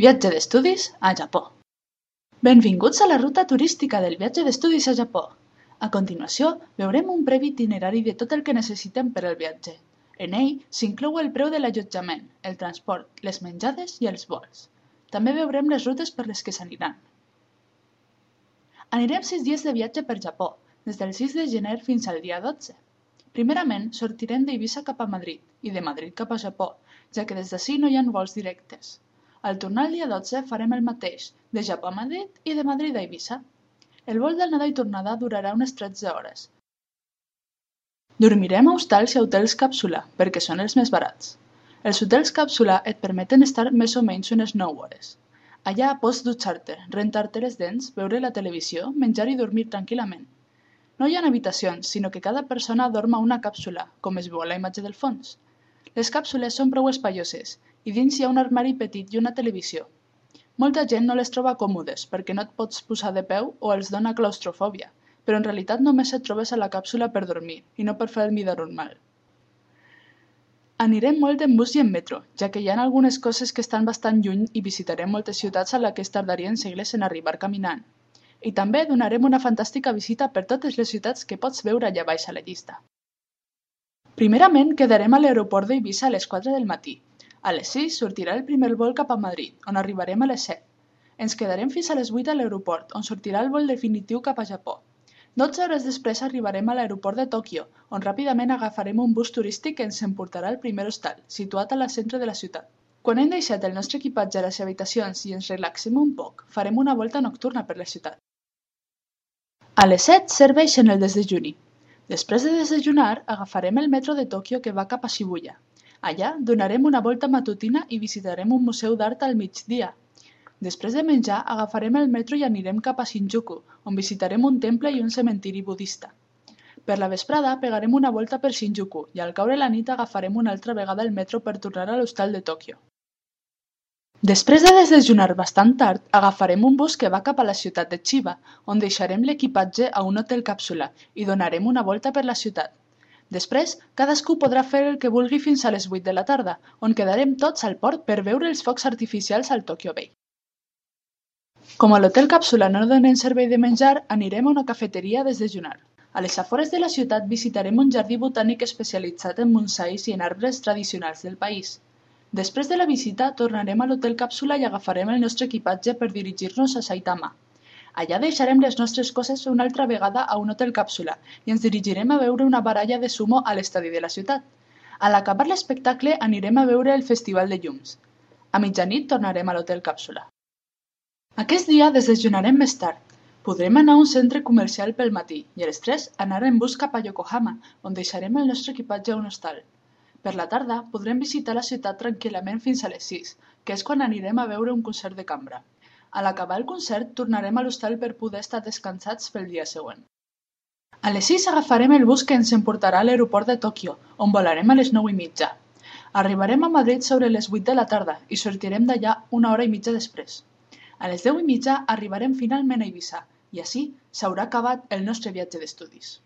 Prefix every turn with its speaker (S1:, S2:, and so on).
S1: Viatge d'estudis a Japó. Benvinguts a la ruta turística del viatge d'estudis a Japó. A continuació, veurem un previ itinerari de tot el que necessitem per al viatge. En ell s'inclou el preu de l'allotjament, el transport, les menjades i els vols. També veurem les rutes per les que s'aniran. Anirem sis dies de viatge per Japó, des del 6 de gener fins al dia 12. Primerament, sortirem d'Eivissa cap a Madrid i de Madrid cap a Japó, ja que des d'ací no hi ha vols directes. Al tornar el dia 12 farem el mateix, de Japó a Madrid i de Madrid a Eivissa. El vol d'anada i tornada durarà unes 13 hores. Dormirem a hostals i hotels càpsula, perquè són els més barats. Els hotels càpsula et permeten estar més o menys unes 9 hores. Allà pots dutxar-te, rentar-te les dents, veure la televisió, menjar i dormir tranquil·lament. No hi ha habitacions, sinó que cada persona dorm a una càpsula, com es veu a la imatge del fons. Les càpsules són prou espaioses i dins hi ha un armari petit i una televisió. Molta gent no les troba còmodes perquè no et pots posar de peu o els dona claustrofòbia, però en realitat només et trobes a la càpsula per dormir i no per fer mida normal. Anirem molt en bus i en metro, ja que hi ha algunes coses que estan bastant lluny i visitarem moltes ciutats a les que es tardarien segles en arribar caminant. I també donarem una fantàstica visita per totes les ciutats que pots veure allà baix a la llista. Primerament quedarem a l'aeroport d'Eivissa a les 4 del matí. A les 6 sortirà el primer vol cap a Madrid, on arribarem a les 7. Ens quedarem fins a les 8 a l'aeroport, on sortirà el vol definitiu cap a Japó. 12 hores després arribarem a l'aeroport de Tòquio, on ràpidament agafarem un bus turístic que ens emportarà al primer hostal, situat al centre de la ciutat. Quan hem deixat el nostre equipatge a les habitacions i ens relaxem un poc, farem una volta nocturna per la ciutat. A les 7 serveixen el desdejuni. Després de desdejunar, agafarem el metro de Tòquio que va cap a Shibuya. Allà donarem una volta matutina i visitarem un museu d'art al migdia. Després de menjar, agafarem el metro i anirem cap a Shinjuku, on visitarem un temple i un cementiri budista. Per la vesprada pegarem una volta per Shinjuku i al caure la nit agafarem una altra vegada el metro per tornar a l'hostal de Tòquio. Després de desdejunar bastant tard, agafarem un bus que va cap a la ciutat de Chiba, on deixarem l'equipatge a un hotel càpsula i donarem una volta per la ciutat. Després, cadascú podrà fer el que vulgui fins a les 8 de la tarda, on quedarem tots al port per veure els focs artificials al Tokyo Bay. Com a l'hotel càpsula no donen servei de menjar, anirem a una cafeteria a desdejunar. A les afores de la ciutat visitarem un jardí botànic especialitzat en monsais i en arbres tradicionals del país. Després de la visita, tornarem a l'hotel càpsula i agafarem el nostre equipatge per dirigir-nos a Saitama. Allà deixarem les nostres coses una altra vegada a un hotel càpsula i ens dirigirem a veure una baralla de sumo a l'estadi de la ciutat. A l'acabar l'espectacle anirem a veure el Festival de Llums. A mitjanit tornarem a l'hotel càpsula. Aquest dia desdejunarem més tard. Podrem anar a un centre comercial pel matí i a les 3 anar en bus cap a Yokohama, on deixarem el nostre equipatge a un hostal. Per la tarda podrem visitar la ciutat tranquil·lament fins a les 6, que és quan anirem a veure un concert de cambra. A l'acabar el concert tornarem a l'hostal per poder estar descansats pel dia següent. A les 6 agafarem el bus que ens emportarà a l'aeroport de Tòquio, on volarem a les 9 i mitja. Arribarem a Madrid sobre les 8 de la tarda i sortirem d'allà una hora i mitja després. A les 10 i mitja arribarem finalment a Eivissa i així s'haurà acabat el nostre viatge d'estudis.